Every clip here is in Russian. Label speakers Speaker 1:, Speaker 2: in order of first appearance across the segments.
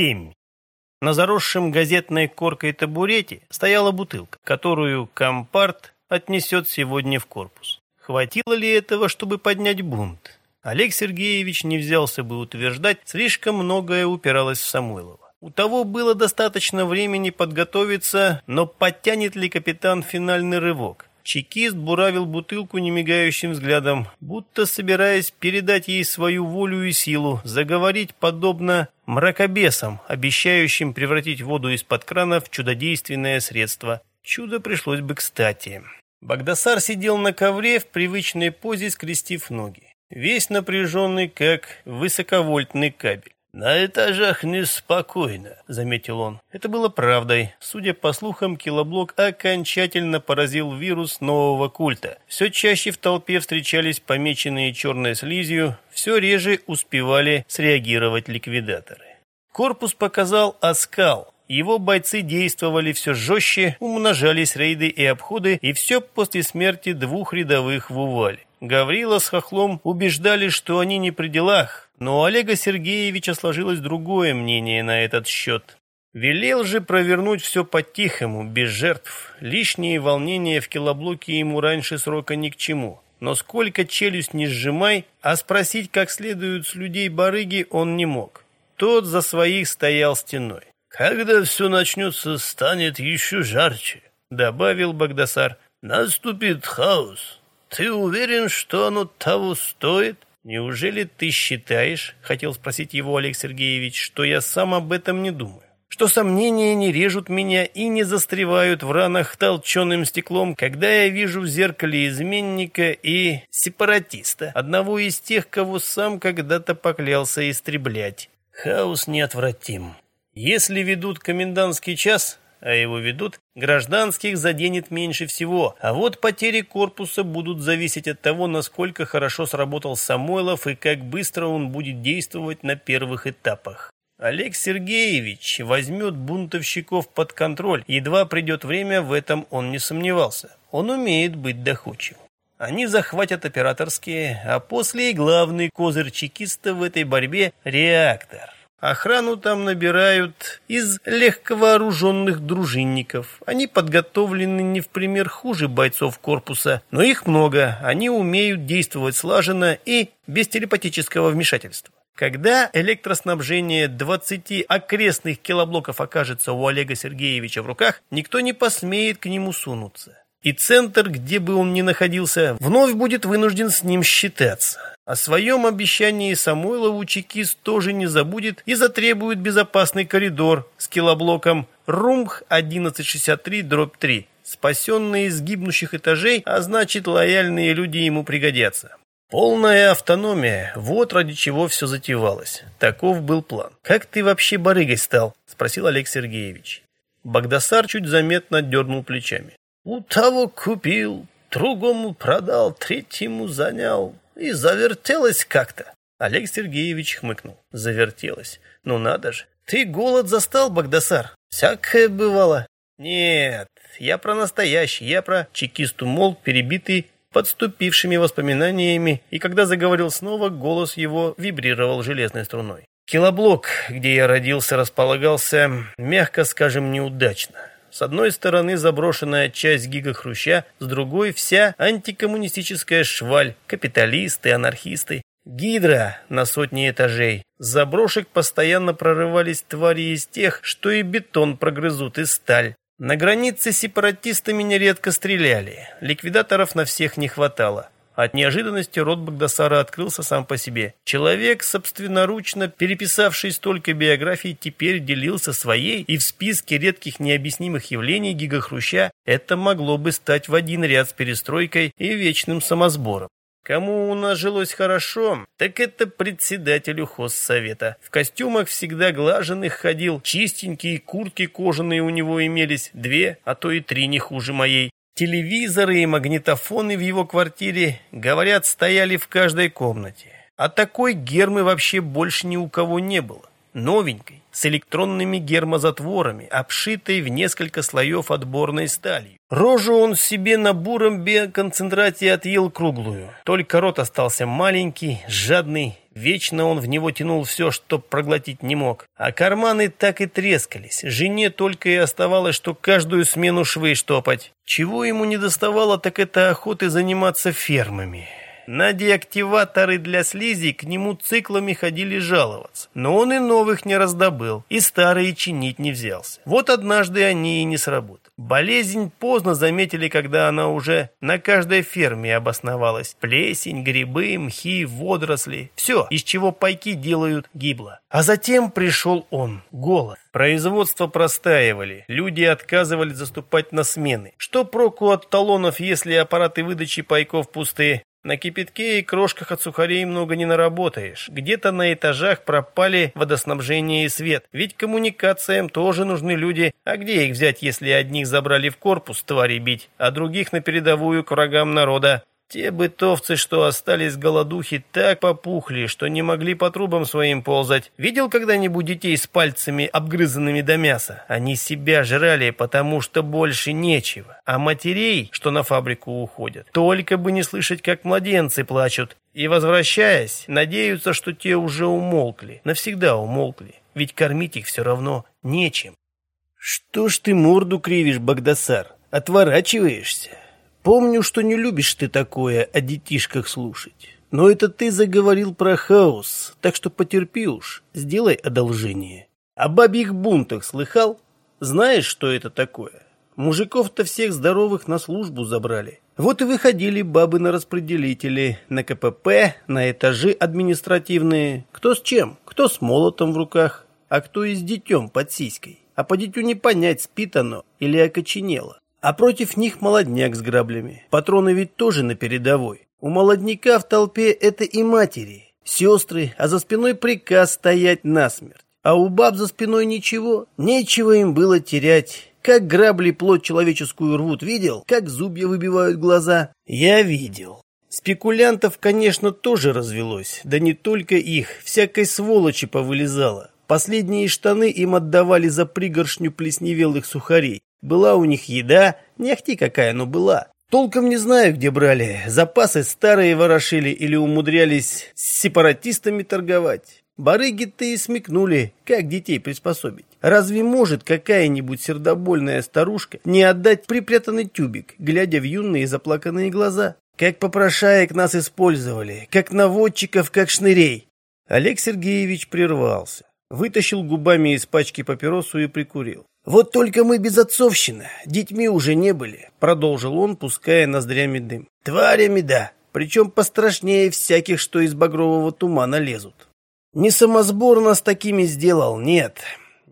Speaker 1: Семь. На заросшем газетной коркой табурете стояла бутылка, которую компарт отнесет сегодня в корпус. Хватило ли этого, чтобы поднять бунт? Олег Сергеевич не взялся бы утверждать, слишком многое упиралось в Самойлова. У того было достаточно времени подготовиться, но подтянет ли капитан финальный рывок? Чекист буравил бутылку немигающим взглядом, будто собираясь передать ей свою волю и силу, заговорить подобно мракобесам, обещающим превратить воду из-под крана в чудодейственное средство. Чудо пришлось бы кстати. Багдасар сидел на ковре в привычной позе, скрестив ноги. Весь напряженный, как высоковольтный кабель. «На этажах неспокойно», — заметил он. Это было правдой. Судя по слухам, килоблок окончательно поразил вирус нового культа. Все чаще в толпе встречались помеченные черной слизью, все реже успевали среагировать ликвидаторы. Корпус показал оскал. Его бойцы действовали все жестче, умножались рейды и обходы, и все после смерти двух рядовых в Увале. Гаврила с Хохлом убеждали, что они не при делах, но у Олега Сергеевича сложилось другое мнение на этот счет. Велел же провернуть все по-тихому, без жертв. Лишние волнения в килоблоке ему раньше срока ни к чему. Но сколько челюсть не сжимай, а спросить как следует с людей барыги он не мог. Тот за своих стоял стеной. «Когда все начнется, станет еще жарче», — добавил Багдасар. «Наступит хаос. Ты уверен, что оно того стоит?» «Неужели ты считаешь, — хотел спросить его Олег Сергеевич, — что я сам об этом не думаю? Что сомнения не режут меня и не застревают в ранах толченым стеклом, когда я вижу в зеркале изменника и сепаратиста, одного из тех, кого сам когда-то поклялся истреблять? Хаос неотвратим. Если ведут комендантский час, а его ведут, гражданских заденет меньше всего, а вот потери корпуса будут зависеть от того, насколько хорошо сработал Самойлов и как быстро он будет действовать на первых этапах. Олег Сергеевич возьмет бунтовщиков под контроль, едва придет время, в этом он не сомневался. Он умеет быть доходчивым. Они захватят операторские, а после и главный козырь чекиста в этой борьбе – реактор. Охрану там набирают из легковооруженных дружинников. Они подготовлены не в пример хуже бойцов корпуса, но их много, они умеют действовать слаженно и без телепатического вмешательства. Когда электроснабжение 20 окрестных килоблоков окажется у Олега Сергеевича в руках, никто не посмеет к нему сунуться. И центр, где бы он ни находился, вновь будет вынужден с ним считаться. О своем обещании Самойлову чекист тоже не забудет и затребует безопасный коридор с килоблоком РУМХ 1163-3. Спасенные из гибнущих этажей, а значит лояльные люди ему пригодятся. Полная автономия, вот ради чего все затевалось. Таков был план. «Как ты вообще барыгой стал?» – спросил Олег Сергеевич. Багдасар чуть заметно дернул плечами. «У того купил, другому продал, третьему занял. И завертелось как-то. Олег Сергеевич хмыкнул. Завертелось. Ну надо же. Ты голод застал, Багдасар? Всякое бывало. Нет, я про настоящий, я про чекисту мол, перебитый подступившими воспоминаниями, и когда заговорил снова, голос его вибрировал железной струной. Килоблок, где я родился, располагался, мягко скажем, неудачно. С одной стороны заброшенная часть гигахруща, с другой вся антикоммунистическая шваль, капиталисты, анархисты. Гидра на сотни этажей. С заброшек постоянно прорывались твари из тех, что и бетон прогрызут, и сталь. На границе сепаратистами нередко стреляли. Ликвидаторов на всех не хватало. От неожиданности рот Багдасара открылся сам по себе. Человек, собственноручно переписавший столько биографий, теперь делился своей, и в списке редких необъяснимых явлений гигахруща это могло бы стать в один ряд с перестройкой и вечным самосбором. Кому у нас жилось хорошо, так это председателю хозсовета. В костюмах всегда глаженных ходил, чистенькие куртки кожаные у него имелись, две, а то и три не хуже моей. Телевизоры и магнитофоны в его квартире, говорят, стояли в каждой комнате. А такой гермы вообще больше ни у кого не было. Новенькой, с электронными гермозатворами, обшитой в несколько слоев отборной сталью. Рожу он себе на буром биоконцентрате отъел круглую. Только рот остался маленький, жадный, Вечно он в него тянул все, что проглотить не мог. А карманы так и трескались. Жене только и оставалось, что каждую смену швы штопать. Чего ему не доставало, так это охоты заниматься фермами. На деактиваторы для слизи к нему циклами ходили жаловаться. Но он и новых не раздобыл, и старые чинить не взялся. Вот однажды они и не сработали. Болезнь поздно заметили, когда она уже на каждой ферме обосновалась. Плесень, грибы, мхи, водоросли. Все, из чего пайки делают, гибло. А затем пришел он, голод. Производство простаивали, люди отказывались заступать на смены. Что проку от талонов, если аппараты выдачи пайков пустые? На кипятке и крошках от сухарей много не наработаешь. Где-то на этажах пропали водоснабжение и свет. Ведь коммуникациям тоже нужны люди. А где их взять, если одних забрали в корпус твари бить, а других на передовую к врагам народа? Те бытовцы, что остались голодухи, так попухли, что не могли по трубам своим ползать. Видел когда-нибудь детей с пальцами, обгрызанными до мяса? Они себя жрали, потому что больше нечего. А матерей, что на фабрику уходят, только бы не слышать, как младенцы плачут. И, возвращаясь, надеются, что те уже умолкли. Навсегда умолкли. Ведь кормить их все равно нечем. Что ж ты морду кривишь, Багдасар? Отворачиваешься? Помню, что не любишь ты такое о детишках слушать. Но это ты заговорил про хаос, так что потерпи уж, сделай одолжение. О бабьих бунтах слыхал? Знаешь, что это такое? Мужиков-то всех здоровых на службу забрали. Вот и выходили бабы на распределители, на КПП, на этажи административные. Кто с чем? Кто с молотом в руках, а кто и с детем под сиськой. А по дитю не понять, спит оно или окоченело. А против них молодняк с граблями. Патроны ведь тоже на передовой. У молодняка в толпе это и матери, сестры, а за спиной приказ стоять насмерть. А у баб за спиной ничего, нечего им было терять. Как грабли плоть человеческую рвут, видел? Как зубья выбивают глаза? Я видел. Спекулянтов, конечно, тоже развелось, да не только их, всякой сволочи повылезало. Последние штаны им отдавали за пригоршню плесневелых сухарей. Была у них еда, не ахти какая, но была. Толком не знаю, где брали. Запасы старые ворошили или умудрялись с сепаратистами торговать. Барыги-то и смекнули, как детей приспособить. Разве может какая-нибудь сердобольная старушка не отдать припрятанный тюбик, глядя в юные заплаканные глаза? Как попрошаек нас использовали, как наводчиков, как шнырей. Олег Сергеевич прервался, вытащил губами из пачки папиросу и прикурил. «Вот только мы безотцовщина, детьми уже не были», — продолжил он, пуская ноздрями дым. «Тварями, да, причем пострашнее всяких, что из багрового тумана лезут. Не самосбор нас такими сделал, нет.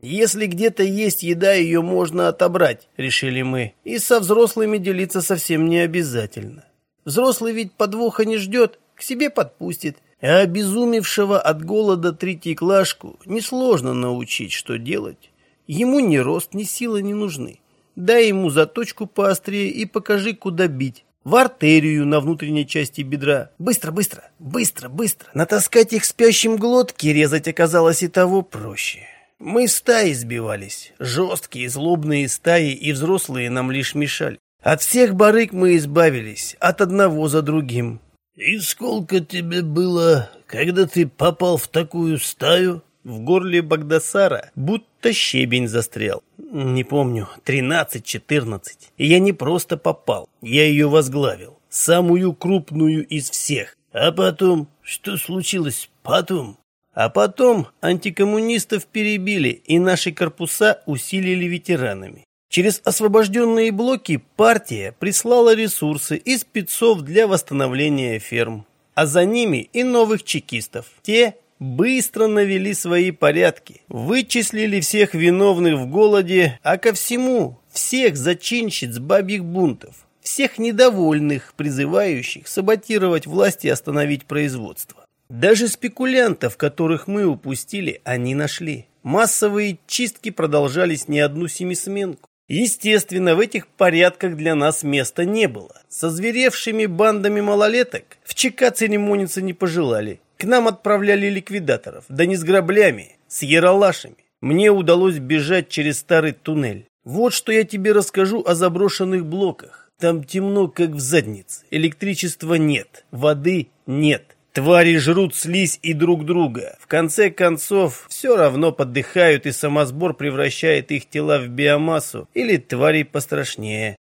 Speaker 1: Если где-то есть еда, ее можно отобрать, решили мы, и со взрослыми делиться совсем не обязательно. Взрослый ведь подвоха не ждет, к себе подпустит, а обезумевшего от голода третьеклашку несложно научить, что делать». Ему ни рост, ни сила не нужны. Дай ему заточку поострее и покажи, куда бить. В артерию на внутренней части бедра. Быстро, быстро, быстро, быстро. Натаскать их спящим глотки резать оказалось и того проще. Мы стаи сбивались. Жесткие, злобные стаи и взрослые нам лишь мешали. От всех барыг мы избавились, от одного за другим. «И сколько тебе было, когда ты попал в такую стаю?» В горле Багдасара будто щебень застрял. Не помню, тринадцать-четырнадцать. И я не просто попал, я ее возглавил. Самую крупную из всех. А потом, что случилось потом? А потом антикоммунистов перебили, и наши корпуса усилили ветеранами. Через освобожденные блоки партия прислала ресурсы и спецов для восстановления ферм. А за ними и новых чекистов. Те, быстро навели свои порядки, вычислили всех виновных в голоде, а ко всему всех зачинщиц бабьих бунтов, всех недовольных, призывающих саботировать власть и остановить производство. Даже спекулянтов, которых мы упустили, они нашли. Массовые чистки продолжались не одну семисменку. Естественно, в этих порядках для нас места не было. Со зверевшими бандами малолеток в ЧК церемониться не пожелали. К нам отправляли ликвидаторов, да не с граблями, с яролашами. Мне удалось бежать через старый туннель. Вот что я тебе расскажу о заброшенных блоках. Там темно, как в заднице. Электричества нет, воды нет. Твари жрут слизь и друг друга. В конце концов, все равно подыхают, и самосбор превращает их тела в биомассу или тварей пострашнее.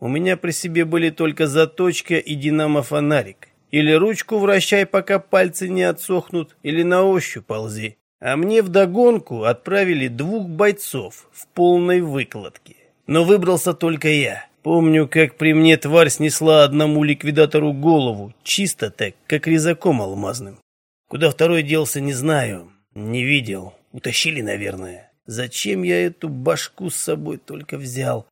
Speaker 1: У меня при себе были только заточка и динамо-фонарик. Или ручку вращай, пока пальцы не отсохнут, или на ощупь ползи. А мне вдогонку отправили двух бойцов в полной выкладке. Но выбрался только я. Помню, как при мне тварь снесла одному ликвидатору голову, чисто так, как резаком алмазным. Куда второй делся, не знаю, не видел. Утащили, наверное. Зачем я эту башку с собой только взял?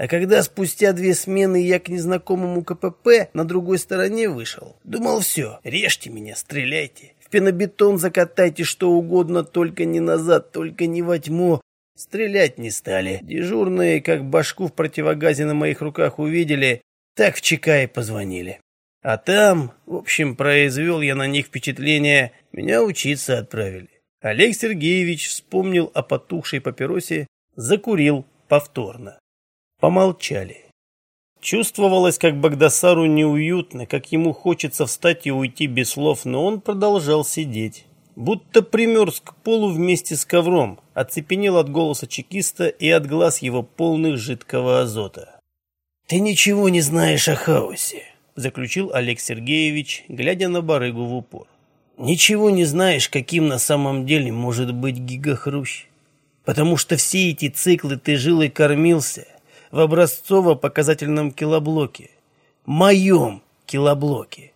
Speaker 1: А когда спустя две смены я к незнакомому КПП на другой стороне вышел, думал, все, режьте меня, стреляйте. В пенобетон закатайте что угодно, только не назад, только не во тьму. Стрелять не стали. Дежурные, как башку в противогазе на моих руках увидели, так в ЧК и позвонили. А там, в общем, произвел я на них впечатление, меня учиться отправили. Олег Сергеевич вспомнил о потухшей папиросе, закурил повторно. Помолчали. Чувствовалось, как Багдасару неуютно, как ему хочется встать и уйти без слов, но он продолжал сидеть будто примерз к полу вместе с ковром, оцепенел от голоса чекиста и от глаз его полных жидкого азота. «Ты ничего не знаешь о хаосе», — заключил Олег Сергеевич, глядя на барыгу в упор. «Ничего не знаешь, каким на самом деле может быть гигахрущ. Потому что все эти циклы ты жил и кормился в образцово-показательном килоблоке, моем килоблоке.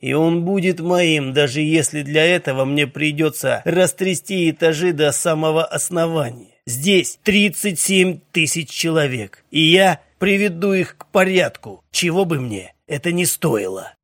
Speaker 1: И он будет моим, даже если для этого мне придется растрясти этажи до самого основания. Здесь 37 тысяч человек, и я приведу их к порядку, чего бы мне это не стоило.